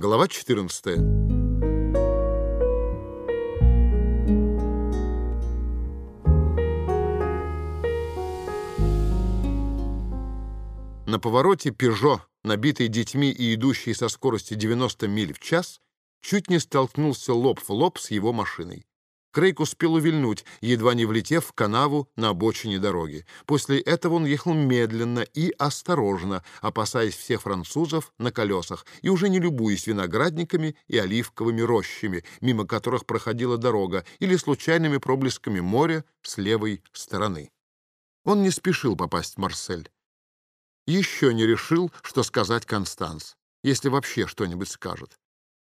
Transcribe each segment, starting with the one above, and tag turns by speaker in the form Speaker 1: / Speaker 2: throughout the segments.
Speaker 1: Глава 14. На повороте «Пежо», набитый детьми и идущий со скоростью 90 миль в час, чуть не столкнулся лоб в лоб с его машиной. Крейг успел увильнуть, едва не влетев в канаву на обочине дороги. После этого он ехал медленно и осторожно, опасаясь всех французов на колесах и уже не любуясь виноградниками и оливковыми рощами, мимо которых проходила дорога, или случайными проблесками моря с левой стороны. Он не спешил попасть в Марсель. Еще не решил, что сказать Констанс, если вообще что-нибудь скажет.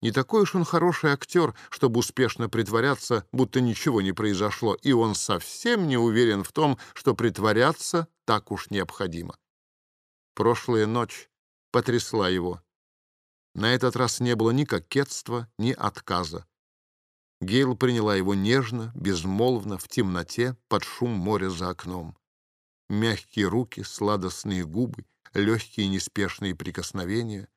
Speaker 1: Не такой уж он хороший актер, чтобы успешно притворяться, будто ничего не произошло, и он совсем не уверен в том, что притворяться так уж необходимо. Прошлая ночь потрясла его. На этот раз не было ни кокетства, ни отказа. Гейл приняла его нежно, безмолвно, в темноте, под шум моря за окном. Мягкие руки, сладостные губы, легкие неспешные прикосновения —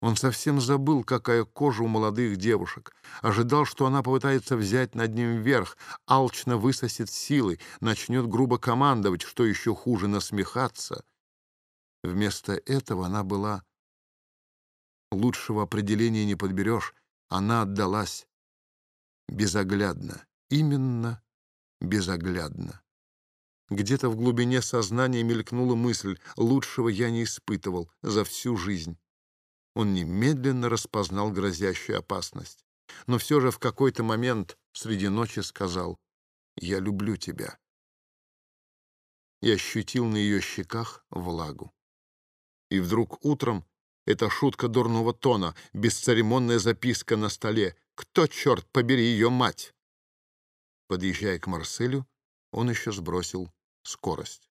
Speaker 1: он совсем забыл, какая кожа у молодых девушек. Ожидал, что она попытается взять над ним верх, алчно высосет силы, начнет грубо командовать, что еще хуже насмехаться. Вместо этого она была... Лучшего определения не подберешь. Она отдалась безоглядно. Именно безоглядно. Где-то в глубине сознания мелькнула мысль «лучшего я не испытывал за всю жизнь» он немедленно распознал грозящую опасность. Но все же в какой-то момент среди ночи сказал «Я люблю тебя» и ощутил на ее щеках влагу. И вдруг утром эта шутка дурного тона, бесцеремонная записка на столе «Кто, черт побери, ее мать?» Подъезжая к Марселю, он еще сбросил скорость.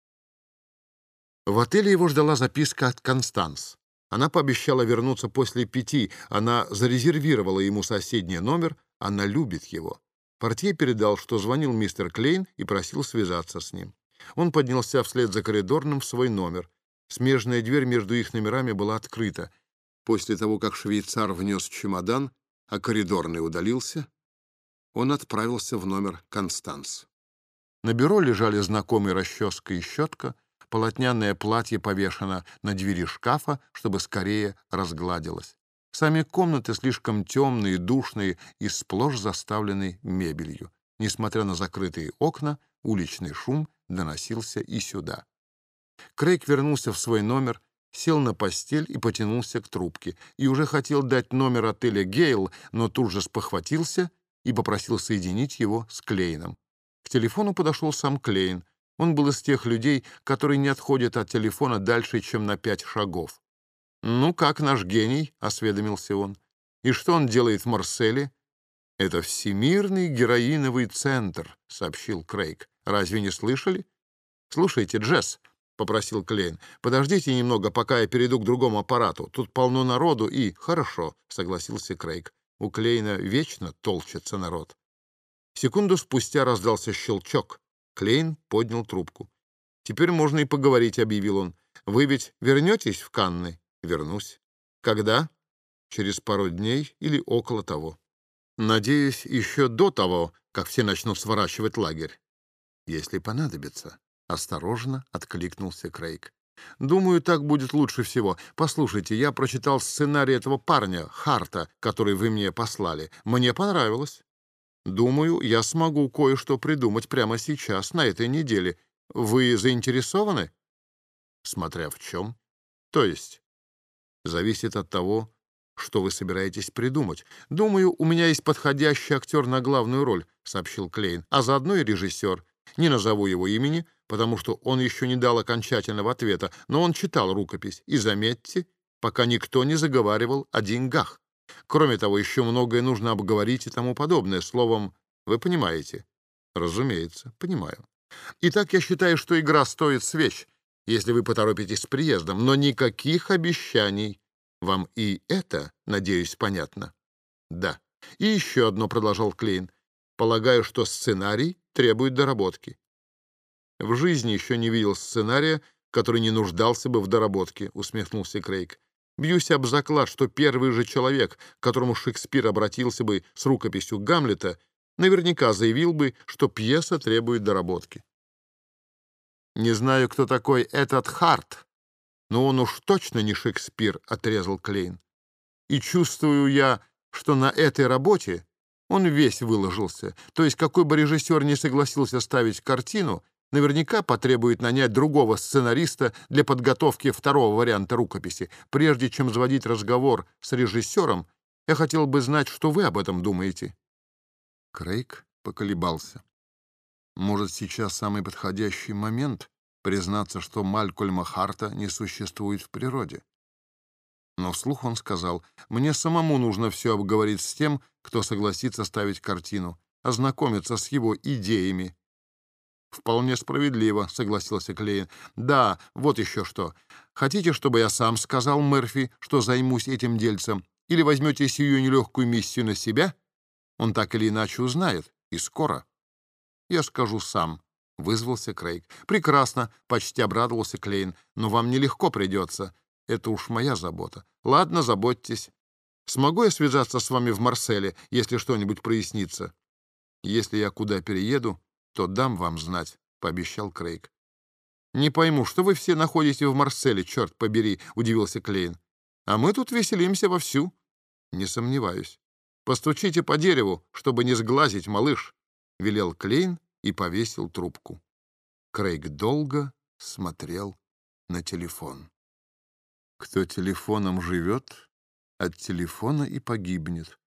Speaker 1: В отеле его ждала записка от Констанс. Она пообещала вернуться после пяти, она зарезервировала ему соседний номер, она любит его. Портье передал, что звонил мистер Клейн и просил связаться с ним. Он поднялся вслед за коридорным в свой номер. Смежная дверь между их номерами была открыта. После того, как швейцар внес чемодан, а коридорный удалился, он отправился в номер «Констанс». На бюро лежали знакомые расческа и щетка, Полотняное платье повешено на двери шкафа, чтобы скорее разгладилось. Сами комнаты слишком темные, душные и сплошь заставлены мебелью. Несмотря на закрытые окна, уличный шум доносился и сюда. Крейг вернулся в свой номер, сел на постель и потянулся к трубке. И уже хотел дать номер отеля «Гейл», но тут же спохватился и попросил соединить его с Клейном. К телефону подошел сам Клейн. Он был из тех людей, которые не отходят от телефона дальше, чем на пять шагов. «Ну, как наш гений?» — осведомился он. «И что он делает в Марселе?» «Это Всемирный героиновый центр», — сообщил Крейг. «Разве не слышали?» «Слушайте, Джесс», — попросил Клейн, — «подождите немного, пока я перейду к другому аппарату. Тут полно народу и...» «Хорошо», — согласился Крейг. У Клейна вечно толчется народ. Секунду спустя раздался щелчок. Клейн поднял трубку. «Теперь можно и поговорить», — объявил он. «Вы ведь вернетесь в Канны?» «Вернусь». «Когда?» «Через пару дней или около того». «Надеюсь, еще до того, как все начнут сворачивать лагерь». «Если понадобится», — осторожно откликнулся Крейг. «Думаю, так будет лучше всего. Послушайте, я прочитал сценарий этого парня, Харта, который вы мне послали. Мне понравилось. Думаю, я смогу кое-что придумать прямо сейчас, на этой неделе. Вы заинтересованы? Смотря в чем. То есть, зависит от того, что вы собираетесь придумать. Думаю, у меня есть подходящий актер на главную роль, сообщил Клейн, а заодно и режиссер. Не назову его имени, потому что он еще не дал окончательного ответа, но он читал рукопись. И заметьте, пока никто не заговаривал о деньгах. Кроме того, еще многое нужно обговорить и тому подобное. Словом, вы понимаете? Разумеется, понимаю. Итак, я считаю, что игра стоит свеч, если вы поторопитесь с приездом, но никаких обещаний. Вам и это, надеюсь, понятно? Да. И еще одно, продолжал Клейн. Полагаю, что сценарий требует доработки. В жизни еще не видел сценария, который не нуждался бы в доработке, усмехнулся Крейг. Бьюсь об заклад, что первый же человек, к которому Шекспир обратился бы с рукописью Гамлета, наверняка заявил бы, что пьеса требует доработки. «Не знаю, кто такой этот Харт, но он уж точно не Шекспир», — отрезал Клейн. «И чувствую я, что на этой работе он весь выложился. То есть какой бы режиссер не согласился ставить картину, наверняка потребует нанять другого сценариста для подготовки второго варианта рукописи. Прежде чем заводить разговор с режиссером, я хотел бы знать, что вы об этом думаете». Крейг поколебался. Может, сейчас самый подходящий момент признаться, что Малькольма Харта не существует в природе? Но вслух он сказал, «Мне самому нужно все обговорить с тем, кто согласится ставить картину, ознакомиться с его идеями». «Вполне справедливо», — согласился Клейн. «Да, вот еще что. Хотите, чтобы я сам сказал Мерфи, что займусь этим дельцем? Или возьмете сию нелегкую миссию на себя? Он так или иначе узнает, и скоро». «Я скажу сам», — вызвался Крейг. «Прекрасно», — почти обрадовался Клейн. «Но вам нелегко придется. Это уж моя забота. Ладно, заботьтесь. Смогу я связаться с вами в Марселе, если что-нибудь прояснится? Если я куда перееду, то дам вам знать», — пообещал Крейг. «Не пойму, что вы все находите в Марселе, черт побери», — удивился Клейн. «А мы тут веселимся вовсю». «Не сомневаюсь. Постучите по дереву, чтобы не сглазить, малыш» велел Клейн и повесил трубку. Крейг долго смотрел на телефон. Кто телефоном живет, от телефона и погибнет.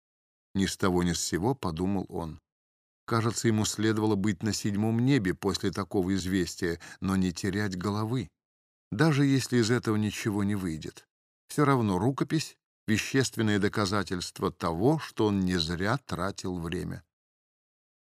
Speaker 1: Ни с того ни с сего, подумал он. Кажется, ему следовало быть на седьмом небе после такого известия, но не терять головы. Даже если из этого ничего не выйдет. Все равно рукопись — вещественное доказательство того, что он не зря тратил время.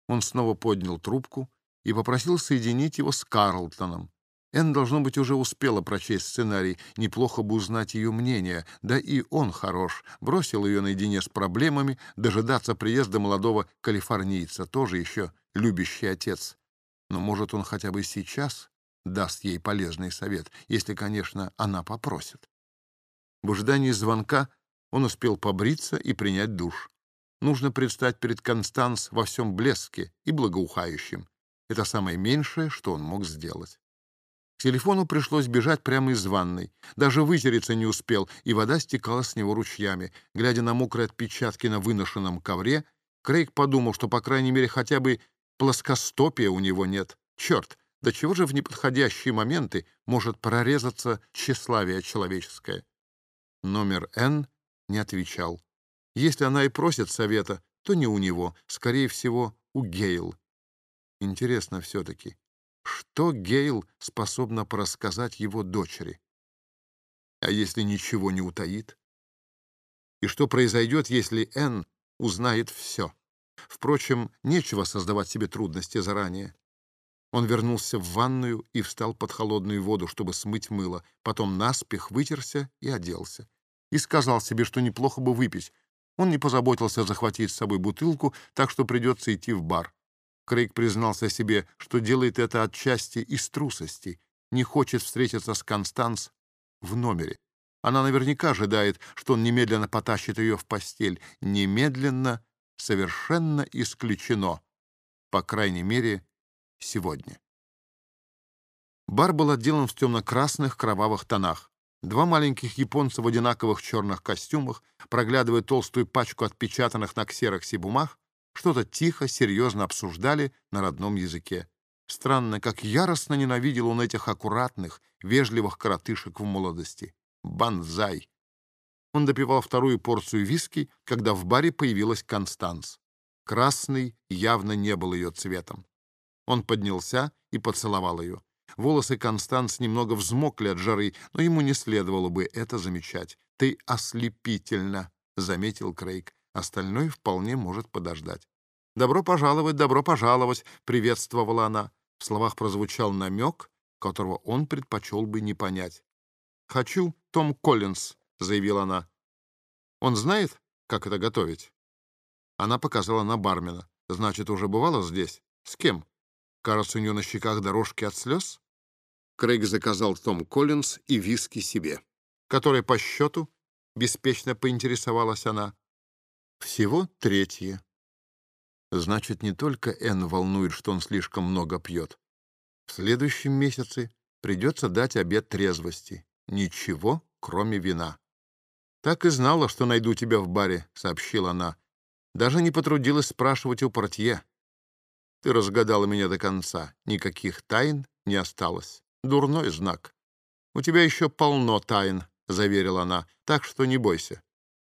Speaker 1: Он снова поднял трубку и попросил соединить его с Карлтоном. Энн, должно быть, уже успела прочесть сценарий, неплохо бы узнать ее мнение, да и он хорош, бросил ее наедине с проблемами, дожидаться приезда молодого калифорнийца, тоже еще любящий отец. Но, может, он хотя бы сейчас даст ей полезный совет, если, конечно, она попросит. В ожидании звонка он успел побриться и принять душ. Нужно предстать перед Констанс во всем блеске и благоухающем. Это самое меньшее, что он мог сделать. Телефону пришлось бежать прямо из ванной. Даже вытереться не успел, и вода стекала с него ручьями. Глядя на мокрые отпечатки на выношенном ковре, Крейг подумал, что, по крайней мере, хотя бы плоскостопия у него нет. Черт, до чего же в неподходящие моменты может прорезаться тщеславие человеческое? Номер «Н» не отвечал. Если она и просит совета, то не у него, скорее всего, у Гейл. Интересно все-таки, что Гейл способна порассказать его дочери? А если ничего не утаит? И что произойдет, если Энн узнает все? Впрочем, нечего создавать себе трудности заранее. Он вернулся в ванную и встал под холодную воду, чтобы смыть мыло, потом наспех вытерся и оделся. И сказал себе, что неплохо бы выпить, он не позаботился захватить с собой бутылку, так что придется идти в бар. Крейг признался себе, что делает это отчасти из трусости, не хочет встретиться с Констанс в номере. Она наверняка ожидает, что он немедленно потащит ее в постель. Немедленно совершенно исключено. По крайней мере, сегодня. Бар был отделан в темно-красных кровавых тонах. Два маленьких японца в одинаковых черных костюмах, проглядывая толстую пачку отпечатанных на ксероксе бумаг, что-то тихо, серьезно обсуждали на родном языке. Странно, как яростно ненавидел он этих аккуратных, вежливых коротышек в молодости. Банзай! Он допивал вторую порцию виски, когда в баре появилась Констанс. Красный явно не был ее цветом. Он поднялся и поцеловал ее. Волосы Констанс немного взмокли от жары, но ему не следовало бы это замечать. «Ты ослепительно», — заметил Крейг. Остальное вполне может подождать. «Добро пожаловать, добро пожаловать», — приветствовала она. В словах прозвучал намек, которого он предпочел бы не понять. «Хочу Том Коллинз», — заявила она. «Он знает, как это готовить?» Она показала на бармена. «Значит, уже бывала здесь? С кем? Кажется, у нее на щеках дорожки от слез?» Крейг заказал Том Коллинз и виски себе, который по счету — беспечно поинтересовалась она. «Всего третье». Значит, не только Энн волнует, что он слишком много пьет. В следующем месяце придется дать обед трезвости. Ничего, кроме вина. «Так и знала, что найду тебя в баре», — сообщила она. Даже не потрудилась спрашивать у портье. «Ты разгадала меня до конца. Никаких тайн не осталось. Дурной знак. У тебя еще полно тайн», — заверила она, — «так что не бойся».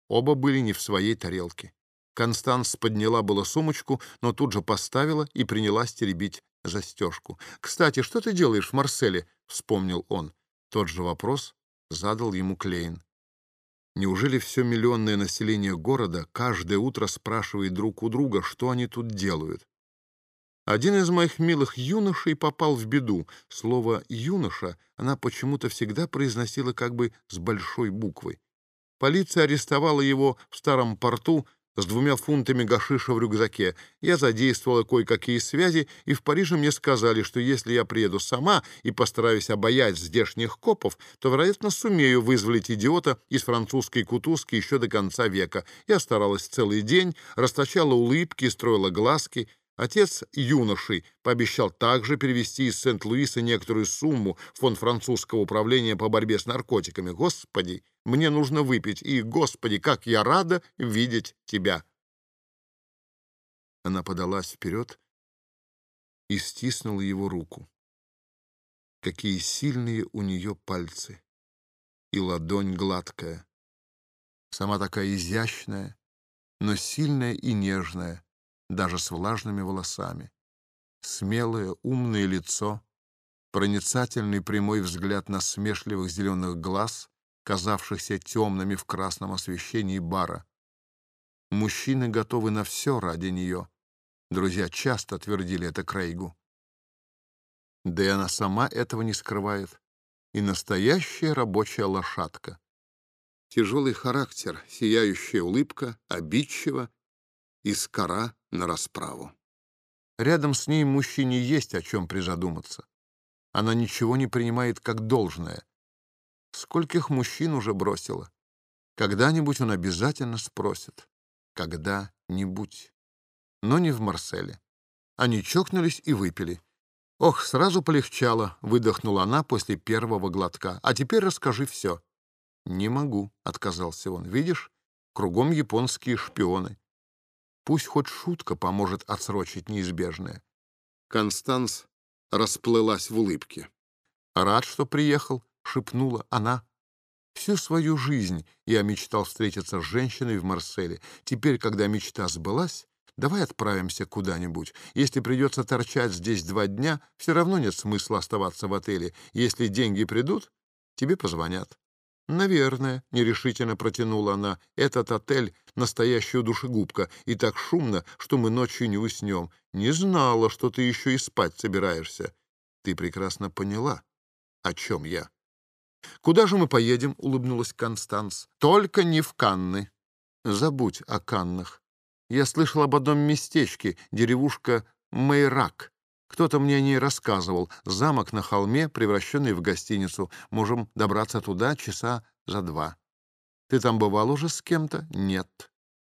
Speaker 1: Оба были не в своей тарелке. Констанс подняла было сумочку, но тут же поставила и принялась теребить застежку. «Кстати, что ты делаешь в Марселе?» — вспомнил он. Тот же вопрос задал ему Клейн. Неужели все миллионное население города каждое утро спрашивает друг у друга, что они тут делают? Один из моих милых юношей попал в беду. Слово «юноша» она почему-то всегда произносила как бы с большой буквы. Полиция арестовала его в старом порту с двумя фунтами гашиша в рюкзаке. Я задействовала кое-какие связи, и в Париже мне сказали, что если я приеду сама и постараюсь обаять здешних копов, то, вероятно, сумею вызволить идиота из французской кутузки еще до конца века. Я старалась целый день, расточала улыбки, строила глазки — Отец юноши пообещал также перевести из Сент-Луиса некоторую сумму в фонд французского управления по борьбе с наркотиками. Господи, мне нужно выпить, и, Господи, как я рада видеть тебя!» Она подалась вперед и стиснула его руку. Какие сильные у нее пальцы! И ладонь гладкая. Сама такая изящная, но сильная и нежная, даже с влажными волосами. Смелое, умное лицо, проницательный прямой взгляд насмешливых зеленых глаз, казавшихся темными в красном освещении бара. Мужчины готовы на все ради нее. Друзья часто твердили это Крейгу. Да и она сама этого не скрывает. И настоящая рабочая лошадка. Тяжелый характер, сияющая улыбка, обидчива и скора на расправу. Рядом с ней мужчине есть о чем призадуматься. Она ничего не принимает как должное. Скольких мужчин уже бросила? Когда-нибудь он обязательно спросит. Когда-нибудь. Но не в Марселе. Они чокнулись и выпили. «Ох, сразу полегчало», — выдохнула она после первого глотка. «А теперь расскажи все». «Не могу», — отказался он. «Видишь, кругом японские шпионы. Пусть хоть шутка поможет отсрочить неизбежное. Констанс расплылась в улыбке. «Рад, что приехал», — шепнула она. «Всю свою жизнь я мечтал встретиться с женщиной в Марселе. Теперь, когда мечта сбылась, давай отправимся куда-нибудь. Если придется торчать здесь два дня, все равно нет смысла оставаться в отеле. Если деньги придут, тебе позвонят». «Наверное», — нерешительно протянула она, — «этот отель — настоящая душегубка, и так шумно, что мы ночью не уснем. Не знала, что ты еще и спать собираешься». «Ты прекрасно поняла, о чем я». «Куда же мы поедем?» — улыбнулась Констанс. «Только не в Канны». «Забудь о Каннах. Я слышал об одном местечке, деревушка Мейрак. Кто-то мне о ней рассказывал. Замок на холме, превращенный в гостиницу. Можем добраться туда часа за два. Ты там бывал уже с кем-то? Нет.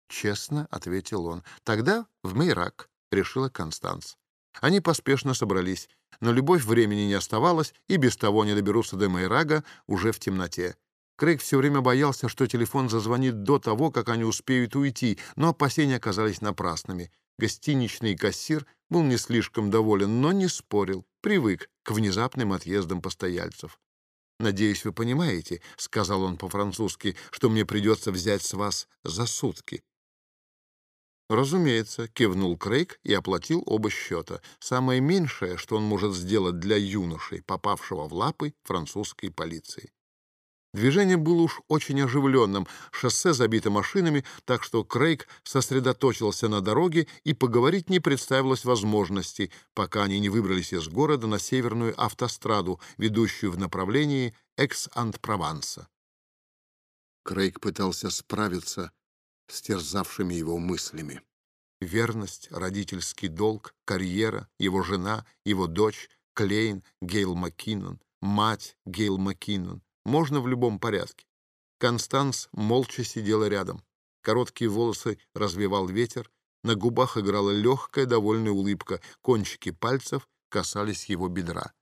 Speaker 1: Честно, — ответил он. Тогда в Мейрак, — решила Констанс. Они поспешно собрались, но любовь времени не оставалось, и без того не доберутся до Мейрага уже в темноте. Крейг все время боялся, что телефон зазвонит до того, как они успеют уйти, но опасения оказались напрасными. Гостиничный кассир был не слишком доволен, но не спорил, привык к внезапным отъездам постояльцев. «Надеюсь, вы понимаете», — сказал он по-французски, «что мне придется взять с вас за сутки». «Разумеется», — кивнул Крейг и оплатил оба счета. Самое меньшее, что он может сделать для юноши, попавшего в лапы французской полиции. Движение было уж очень оживленным, шоссе забито машинами, так что Крейг сосредоточился на дороге, и поговорить не представилось возможности, пока они не выбрались из города на северную автостраду, ведущую в направлении Экс-Ант-Прованса. Крейг пытался справиться с терзавшими его мыслями. Верность, родительский долг, карьера, его жена, его дочь, Клейн, Гейл Маккинон, мать Гейл Маккинон, можно в любом порядке. Констанс молча сидела рядом. Короткие волосы развивал ветер, на губах играла легкая, довольная улыбка, кончики пальцев касались его бедра.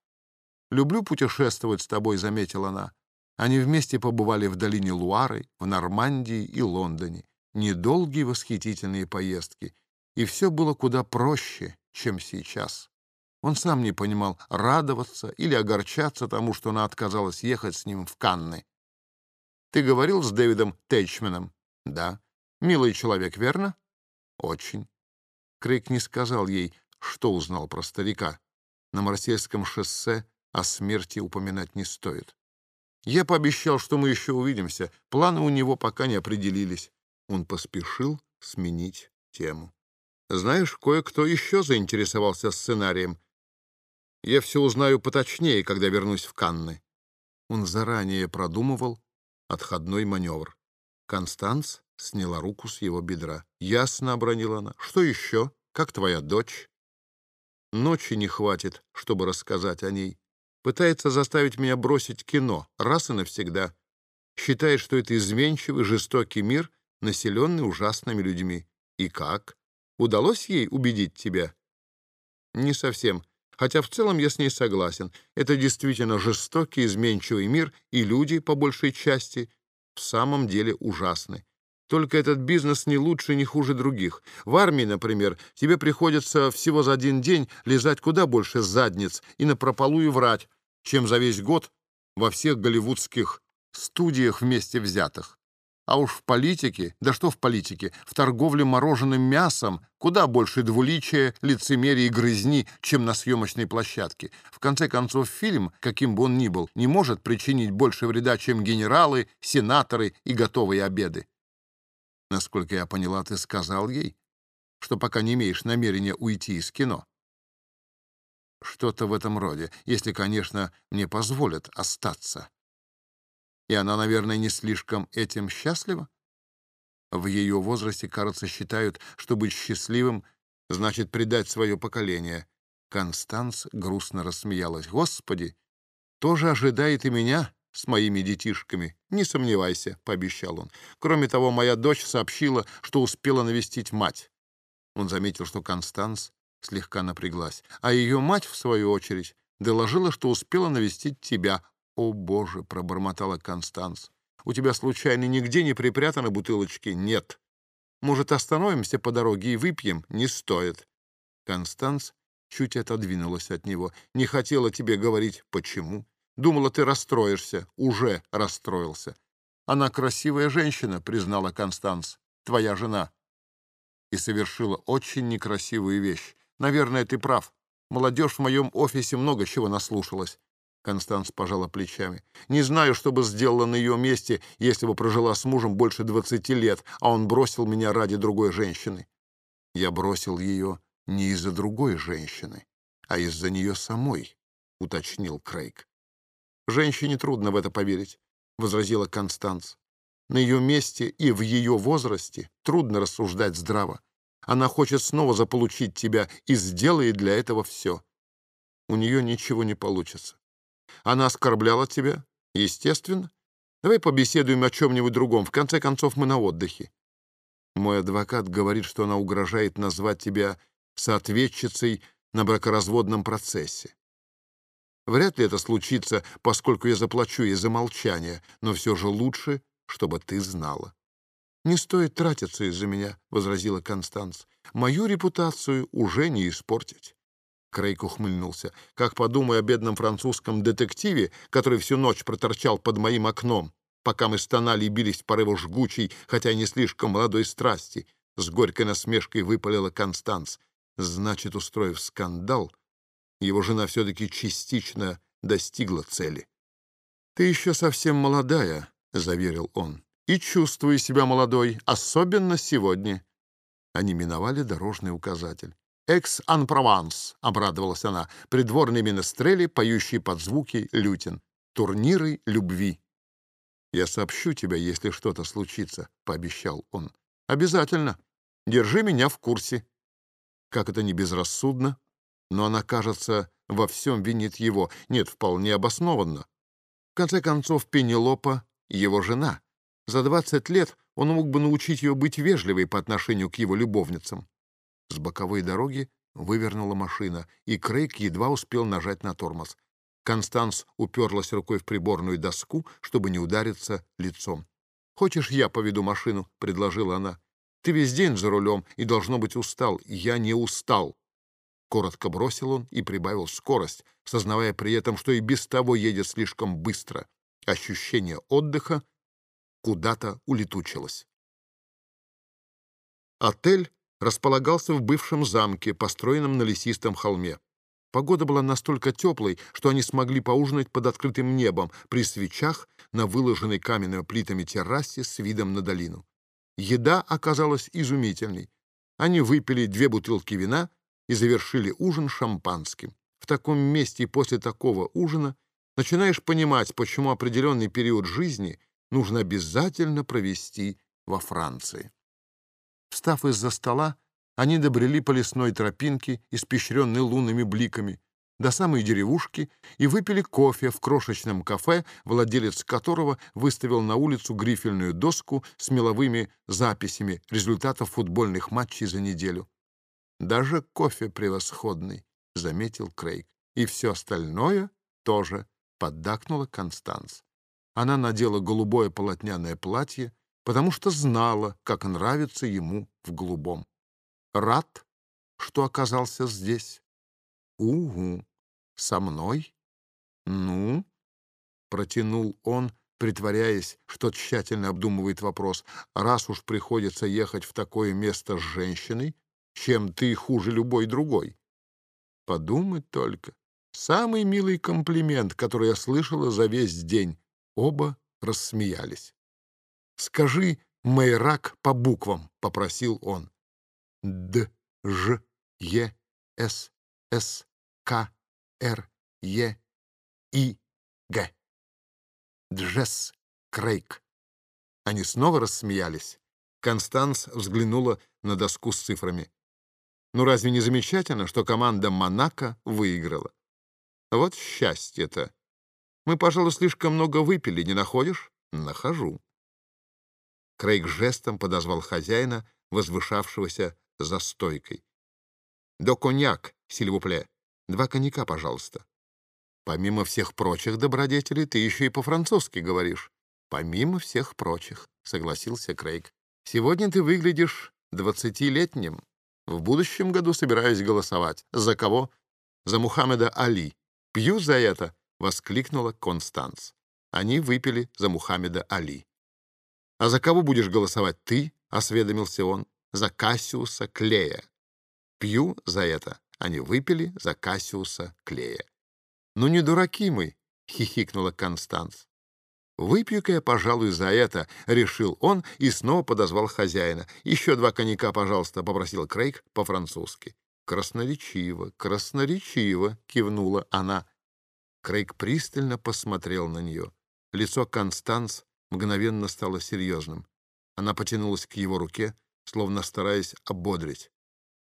Speaker 1: «Люблю путешествовать с тобой», — заметила она. Они вместе побывали в долине Луары, в Нормандии и Лондоне. Недолгие восхитительные поездки. И все было куда проще, чем сейчас. Он сам не понимал, радоваться или огорчаться тому, что она отказалась ехать с ним в Канны. «Ты говорил с Дэвидом Тэтчменом?» «Да». «Милый человек, верно?» «Очень». Крейг не сказал ей, что узнал про старика. На Марсельском шоссе о смерти упоминать не стоит. Я пообещал, что мы еще увидимся. Планы у него пока не определились. Он поспешил сменить тему. Знаешь, кое-кто еще заинтересовался сценарием. Я все узнаю поточнее, когда вернусь в Канны. Он заранее продумывал отходной маневр. Констанс сняла руку с его бедра. «Ясно», — обронила она. «Что еще? Как твоя дочь?» Ночи не хватит, чтобы рассказать о ней. Пытается заставить меня бросить кино раз и навсегда. Считает, что это изменчивый, жестокий мир, населенный ужасными людьми. И как? Удалось ей убедить тебя? Не совсем. Хотя в целом я с ней согласен. Это действительно жестокий, изменчивый мир, и люди, по большей части, в самом деле ужасны. Только этот бизнес не лучше, не хуже других. В армии, например, тебе приходится всего за один день лизать куда больше задниц и напропалую врать, чем за весь год во всех голливудских студиях вместе взятых. А уж в политике, да что в политике, в торговле мороженым мясом куда больше двуличия, лицемерия и грызни, чем на съемочной площадке. В конце концов, фильм, каким бы он ни был, не может причинить больше вреда, чем генералы, сенаторы и готовые обеды. Насколько я поняла, ты сказал ей, что пока не имеешь намерения уйти из кино. Что-то в этом роде, если, конечно, мне позволят остаться. И она, наверное, не слишком этим счастлива? В ее возрасте, кажется, считают, что быть счастливым значит предать свое поколение. Констанс грустно рассмеялась. «Господи, тоже ожидает и меня с моими детишками. Не сомневайся», — пообещал он. «Кроме того, моя дочь сообщила, что успела навестить мать». Он заметил, что Констанс слегка напряглась. А ее мать, в свою очередь, доложила, что успела навестить тебя. «О, Боже!» — пробормотала Констанс. «У тебя, случайно, нигде не припрятаны бутылочки?» «Нет». «Может, остановимся по дороге и выпьем?» «Не стоит». Констанс чуть отодвинулась от него. «Не хотела тебе говорить, почему. Думала, ты расстроишься. Уже расстроился». «Она красивая женщина», — признала Констанс. «Твоя жена». И совершила очень некрасивую вещь. «Наверное, ты прав. Молодежь в моем офисе много чего наслушалась. Констанс пожала плечами. «Не знаю, что бы сделала на ее месте, если бы прожила с мужем больше двадцати лет, а он бросил меня ради другой женщины. Я бросил ее не из-за другой женщины, а из-за нее самой», — уточнил Крейг. «Женщине трудно в это поверить», — возразила Констанс. «На ее месте и в ее возрасте трудно рассуждать здраво. Она хочет снова заполучить тебя и сделает для этого все. У нее ничего не получится. Она оскорбляла тебя? Естественно. Давай побеседуем о чем-нибудь другом. В конце концов, мы на отдыхе. Мой адвокат говорит, что она угрожает назвать тебя соответчицей на бракоразводном процессе. Вряд ли это случится, поскольку я заплачу ей за молчание, но все же лучше, чтобы ты знала. «Не стоит тратиться из-за меня», — возразила Констанс. «Мою репутацию уже не испортить». Крейг ухмыльнулся. «Как подумай о бедном французском детективе, который всю ночь проторчал под моим окном, пока мы стонали и бились в порыву жгучей, хотя не слишком молодой страсти». С горькой насмешкой выпалила Констанс. Значит, устроив скандал, его жена все-таки частично достигла цели. «Ты еще совсем молодая», — заверил он, — «и чувствую себя молодой, особенно сегодня». Они миновали дорожный указатель. «Экс-ан-Прованс», — обрадовалась она, — «придворные менестрели, поющие под звуки лютин, турниры любви». «Я сообщу тебя, если что-то случится», — пообещал он. «Обязательно. Держи меня в курсе». Как это не безрассудно, но она, кажется, во всем винит его. Нет, вполне обоснованно. В конце концов, Пенелопа — его жена. За 20 лет он мог бы научить ее быть вежливой по отношению к его любовницам. С боковой дороги вывернула машина, и Крейг едва успел нажать на тормоз. Констанс уперлась рукой в приборную доску, чтобы не удариться лицом. «Хочешь, я поведу машину?» — предложила она. «Ты весь день за рулем и, должно быть, устал. Я не устал». Коротко бросил он и прибавил скорость, сознавая при этом, что и без того едет слишком быстро. Ощущение отдыха куда-то улетучилось. Отель располагался в бывшем замке, построенном на лесистом холме. Погода была настолько теплой, что они смогли поужинать под открытым небом при свечах на выложенной каменными плитами террасе с видом на долину. Еда оказалась изумительной. Они выпили две бутылки вина и завершили ужин шампанским. В таком месте и после такого ужина начинаешь понимать, почему определенный период жизни нужно обязательно провести во Франции. Встав из-за стола, они добрели по лесной тропинке, испещренной лунными бликами, до самой деревушки и выпили кофе в крошечном кафе, владелец которого выставил на улицу грифельную доску с меловыми записями результатов футбольных матчей за неделю. «Даже кофе превосходный», — заметил Крейг. «И все остальное тоже», — поддакнула Констанс. Она надела голубое полотняное платье, потому что знала, как нравится ему в голубом. Рад, что оказался здесь. Угу. Со мной? Ну? Протянул он, притворяясь, что тщательно обдумывает вопрос. Раз уж приходится ехать в такое место с женщиной, чем ты хуже любой другой. Подумать только. Самый милый комплимент, который я слышала за весь день. Оба рассмеялись. «Скажи «Майрак» по буквам», — попросил он. «Д, Ж, Е, С, С, К, Р, Е, И, Г». Джесс Крейг. Они снова рассмеялись. Констанс взглянула на доску с цифрами. «Ну разве не замечательно, что команда «Монако» выиграла? Вот счастье-то!» Мы, пожалуй, слишком много выпили, не находишь? Нахожу. Крейг жестом подозвал хозяина, возвышавшегося за стойкой. «До коньяк, сильвупле. Два коньяка, пожалуйста». «Помимо всех прочих добродетелей, ты еще и по-французски говоришь». «Помимо всех прочих», — согласился Крейг. «Сегодня ты выглядишь двадцатилетним. В будущем году собираюсь голосовать. За кого? За Мухаммеда Али. Пью за это — воскликнула Констанс. Они выпили за Мухаммеда Али. «А за кого будешь голосовать ты?» — осведомился он. «За Кассиуса Клея». «Пью за это». Они выпили за Кассиуса Клея. «Ну не дураки мы!» — хихикнула Констанс. «Выпью-ка я, пожалуй, за это», — решил он и снова подозвал хозяина. «Еще два коньяка, пожалуйста», — попросил Крейг по-французски. «Красноречиво, красноречиво», — кивнула она. Крейг пристально посмотрел на нее. Лицо Констанс мгновенно стало серьезным. Она потянулась к его руке, словно стараясь ободрить.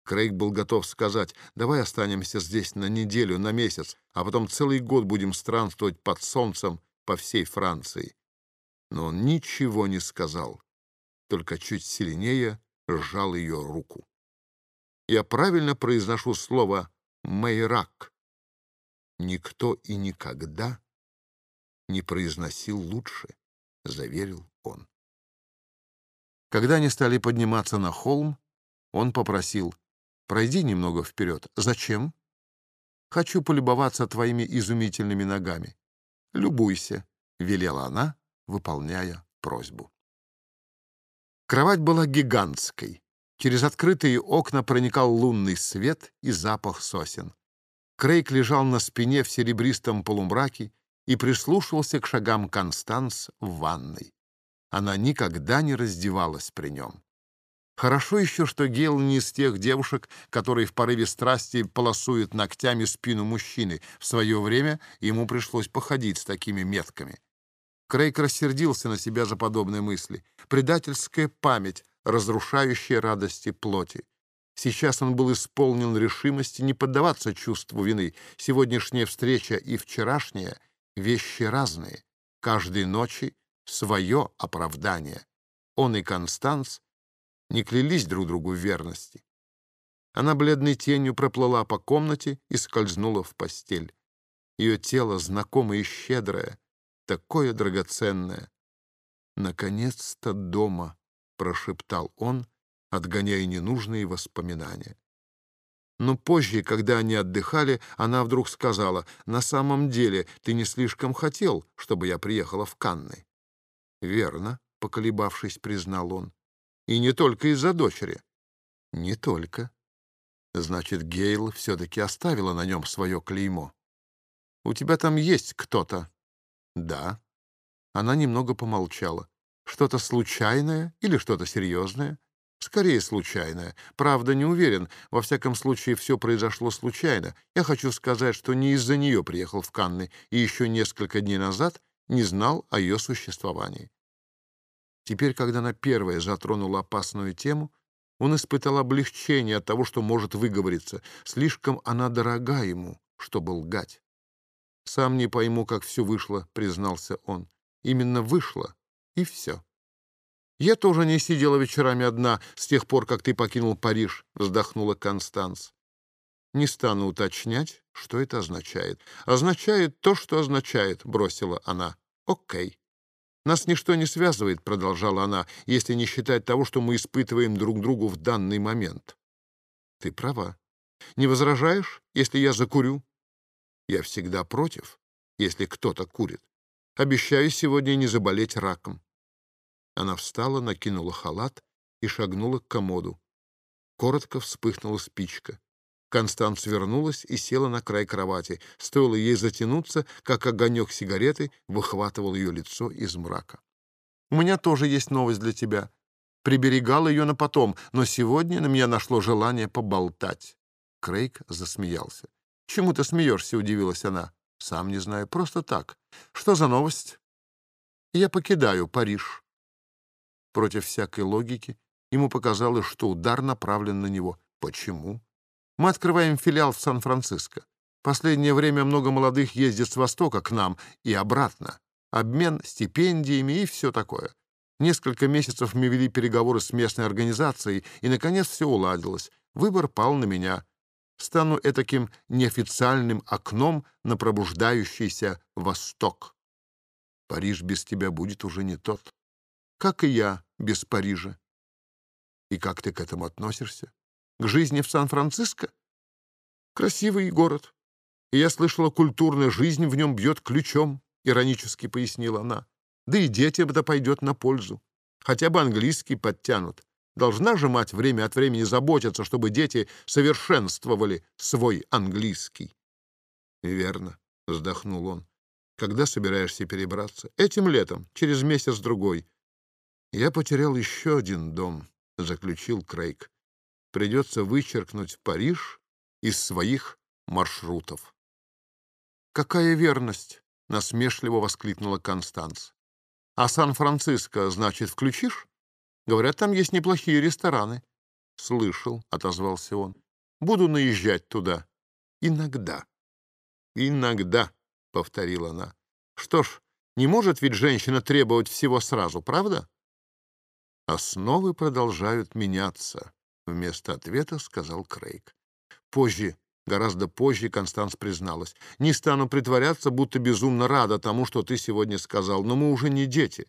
Speaker 1: Крейг был готов сказать, давай останемся здесь на неделю, на месяц, а потом целый год будем странствовать под солнцем по всей Франции. Но он ничего не сказал, только чуть сильнее сжал ее руку. Я правильно произношу слово «майрак», никто и никогда не произносил лучше, — заверил он. Когда они стали подниматься на холм, он попросил, «Пройди немного вперед». «Зачем?» «Хочу полюбоваться твоими изумительными ногами». «Любуйся», — велела она, выполняя просьбу. Кровать была гигантской. Через открытые окна проникал лунный свет и запах сосен. Крейг лежал на спине в серебристом полумраке и прислушивался к шагам Констанс в ванной. Она никогда не раздевалась при нем. Хорошо еще, что Гейл не из тех девушек, которые в порыве страсти полосуют ногтями спину мужчины. В свое время ему пришлось походить с такими метками. Крейг рассердился на себя за подобные мысли. Предательская память, разрушающая радости плоти. Сейчас он был исполнен решимости не поддаваться чувству вины. Сегодняшняя встреча и вчерашняя — вещи разные. Каждой ночи свое оправдание. Он и Констанс не клялись друг другу в верности. Она бледной тенью проплыла по комнате и скользнула в постель. Ее тело знакомое и щедрое, такое драгоценное. «Наконец-то дома!» — прошептал он, отгоняя ненужные воспоминания. Но позже, когда они отдыхали, она вдруг сказала, «На самом деле ты не слишком хотел, чтобы я приехала в Канны». «Верно», — поколебавшись, признал он. «И не только из-за дочери». «Не только». Значит, Гейл все-таки оставила на нем свое клеймо. «У тебя там есть кто-то?» «Да». Она немного помолчала. «Что-то случайное или что-то серьезное?» «Скорее случайное. Правда, не уверен. Во всяком случае, все произошло случайно. Я хочу сказать, что не из-за нее приехал в Канны и еще несколько дней назад не знал о ее существовании». Теперь, когда она первая затронула опасную тему, он испытал облегчение от того, что может выговориться. Слишком она дорога ему, чтобы лгать. «Сам не пойму, как все вышло», — признался он. «Именно вышло, и все». «Я тоже не сидела вечерами одна с тех пор, как ты покинул Париж», — вздохнула Констанс. «Не стану уточнять, что это означает». «Означает то, что означает», — бросила она. «Окей». «Нас ничто не связывает», — продолжала она, «если не считать того, что мы испытываем друг другу в данный момент». «Ты права. Не возражаешь, если я закурю?» Я всегда против, если кто-то курит. Обещаю сегодня не заболеть раком. Она встала, накинула халат и шагнула к комоду. Коротко вспыхнула спичка. Констанс вернулась и села на край кровати. Стоило ей затянуться, как огонек сигареты выхватывал ее лицо из мрака. «У меня тоже есть новость для тебя. Приберегал ее на потом, но сегодня на меня нашло желание поболтать». Крейг засмеялся. «Чему ты смеешься?» — удивилась она. «Сам не знаю. Просто так. Что за новость?» «Я покидаю Париж». Против всякой логики ему показалось, что удар направлен на него. «Почему?» «Мы открываем филиал в Сан-Франциско. Последнее время много молодых ездит с Востока к нам и обратно. Обмен стипендиями и все такое. Несколько месяцев мы вели переговоры с местной организацией, и, наконец, все уладилось. Выбор пал на меня стану этаким неофициальным окном на пробуждающийся Восток. Париж без тебя будет уже не тот, как и я без Парижа. И как ты к этому относишься? К жизни в Сан-Франциско? Красивый город. И я слышала, культурная жизнь в нем бьет ключом, иронически пояснила она. Да и детям это пойдет на пользу. Хотя бы английский подтянут. Должна же мать время от времени заботиться, чтобы дети совершенствовали свой английский. «Верно», — вздохнул он. «Когда собираешься перебраться?» «Этим летом, через месяц-другой». «Я потерял еще один дом», — заключил Крейг. «Придется вычеркнуть Париж из своих маршрутов». «Какая верность!» — насмешливо воскликнула Констанс. «А Сан-Франциско, значит, включишь?» Говорят, там есть неплохие рестораны. Слышал, отозвался он. Буду наезжать туда. Иногда. Иногда, повторила она. Что ж, не может ведь женщина требовать всего сразу, правда? Основы продолжают меняться, вместо ответа сказал Крейг. Позже, гораздо позже, Констанс призналась. Не стану притворяться, будто безумно рада тому, что ты сегодня сказал, но мы уже не дети.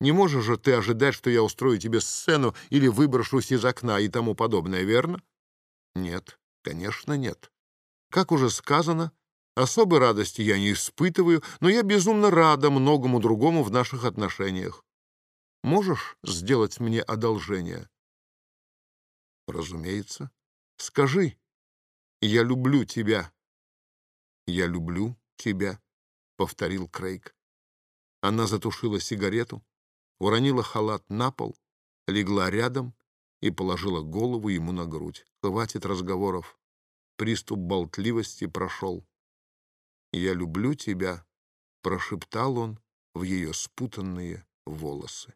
Speaker 1: Не можешь же ты ожидать, что я устрою тебе сцену или выброшусь из окна и тому подобное, верно? Нет, конечно, нет. Как уже сказано, особой радости я не испытываю, но я безумно рада многому другому в наших отношениях. Можешь сделать мне одолжение? Разумеется. Скажи, я люблю тебя. Я люблю тебя, повторил Крейг. Она затушила сигарету, уронила халат на пол, легла рядом и положила голову ему на грудь. Хватит разговоров. Приступ болтливости прошел. «Я люблю тебя», — прошептал он в ее спутанные волосы.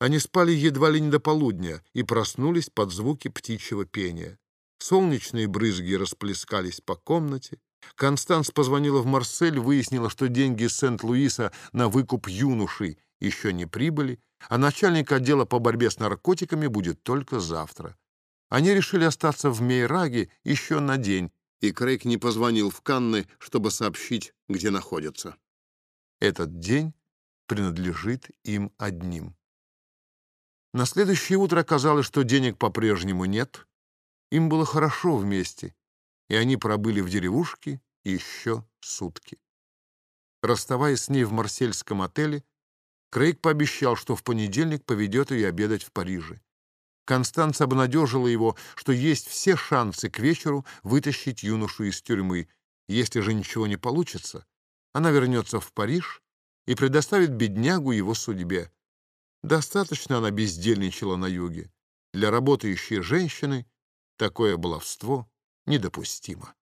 Speaker 1: Они спали едва ли не до полудня и проснулись под звуки птичьего пения. Солнечные брызги расплескались по комнате, Констанс позвонила в Марсель, выяснила, что деньги из Сент-Луиса на выкуп юношей еще не прибыли, а начальник отдела по борьбе с наркотиками будет только завтра. Они решили остаться в Мейраге еще на день, и Крейг не позвонил в Канны, чтобы сообщить, где находится. Этот день принадлежит им одним. На следующее утро оказалось, что денег по-прежнему нет. Им было хорошо вместе, и они пробыли в деревушке еще сутки. Расставаясь с ней в марсельском отеле, Крейг пообещал, что в понедельник поведет ее обедать в Париже. Констанция обнадежила его, что есть все шансы к вечеру вытащить юношу из тюрьмы. Если же ничего не получится, она вернется в Париж и предоставит беднягу его судьбе. Достаточно она бездельничала на юге. Для работающей женщины такое баловство недопустимо.